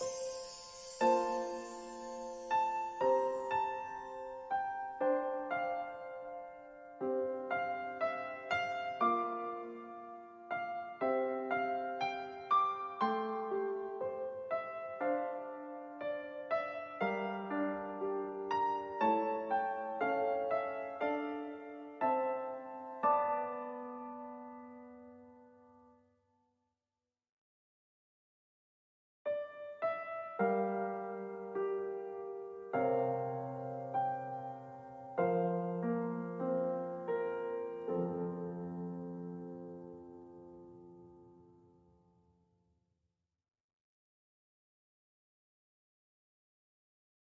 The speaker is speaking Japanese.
you